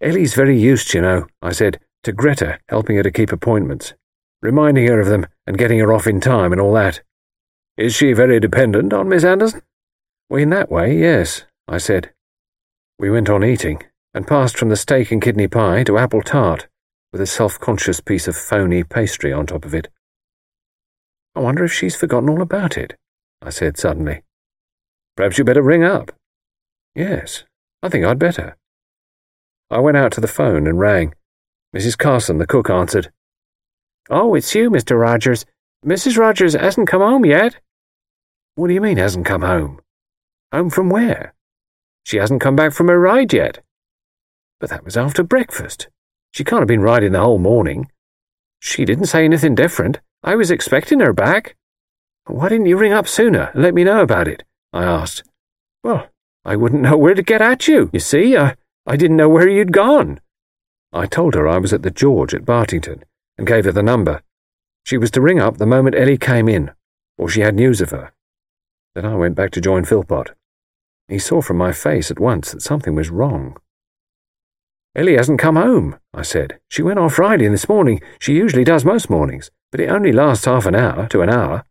Ellie's very used, you know, I said, to Greta helping her to keep appointments, reminding her of them and getting her off in time and all that. Is she very dependent on Miss Andersen? Well, in that way, yes, I said. We went on eating, and passed from the steak and kidney pie to apple tart, with a self conscious piece of phony pastry on top of it. I wonder if she's forgotten all about it, I said suddenly. Perhaps you'd better ring up. Yes, I think I'd better. I went out to the phone and rang. Mrs. Carson, the cook, answered. Oh, it's you, Mr. Rogers. Mrs. Rogers hasn't come home yet. What do you mean, hasn't come home? Home from where? She hasn't come back from her ride yet. But that was after breakfast. She can't have been riding the whole morning. She didn't say anything different. I was expecting her back. Why didn't you ring up sooner and let me know about it? I asked. Well, I wouldn't know where to get at you, you see. I, I didn't know where you'd gone. I told her I was at the George at Bartington and gave her the number. She was to ring up the moment Ellie came in, or she had news of her. Then I went back to join Phillpot. He saw from my face at once that something was wrong. Ellie hasn't come home, I said. She went off riding this morning. She usually does most mornings, but it only lasts half an hour to an hour.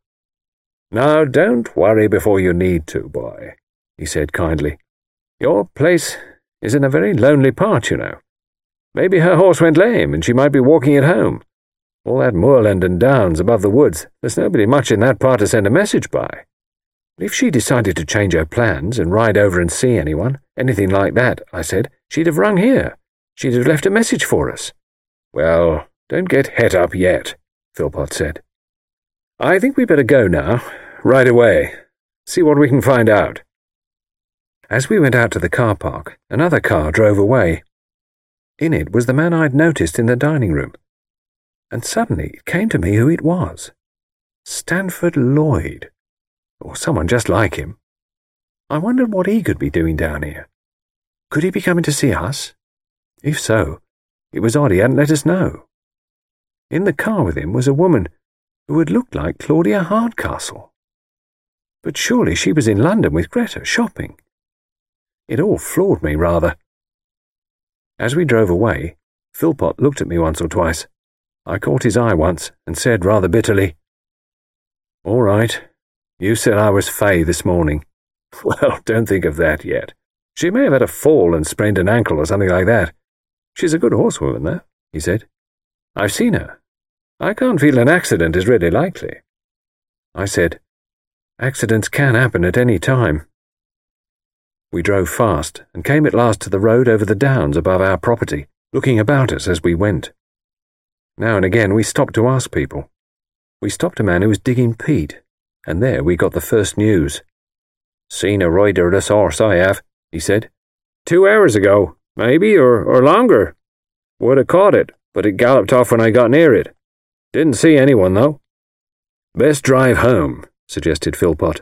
Now, don't worry before you need to, boy, he said kindly. Your place is in a very lonely part, you know. Maybe her horse went lame and she might be walking it home. All that moorland and downs above the woods, there's nobody much in that part to send a message by. If she decided to change her plans and ride over and see anyone, anything like that, I said, she'd have rung here. She'd have left a message for us. Well, don't get het up yet, Phillpot said. I think we'd better go now, right away. See what we can find out. As we went out to the car park, another car drove away. In it was the man I'd noticed in the dining room. And suddenly it came to me who it was. Stanford Lloyd. Or someone just like him. I wondered what he could be doing down here. Could he be coming to see us? If so, it was odd he hadn't let us know. In the car with him was a woman who had looked like Claudia Hardcastle. But surely she was in London with Greta, shopping. It all floored me rather. As we drove away, Phillpot looked at me once or twice. I caught his eye once and said rather bitterly, All right, you said I was fey this morning. Well, don't think of that yet. She may have had a fall and sprained an ankle or something like that. She's a good horsewoman, though, he said. I've seen her. I can't feel an accident is really likely. I said, Accidents can happen at any time. We drove fast and came at last to the road over the downs above our property, looking about us as we went. Now and again we stopped to ask people. We stopped a man who was digging peat, and there we got the first news. Seen a riderless horse, I have, he said. Two hours ago, maybe, or, or longer. Would have caught it, but it galloped off when I got near it. Didn't see anyone, though. Best drive home, suggested Phillpot.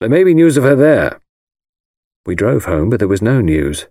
There may be news of her there. We drove home, but there was no news.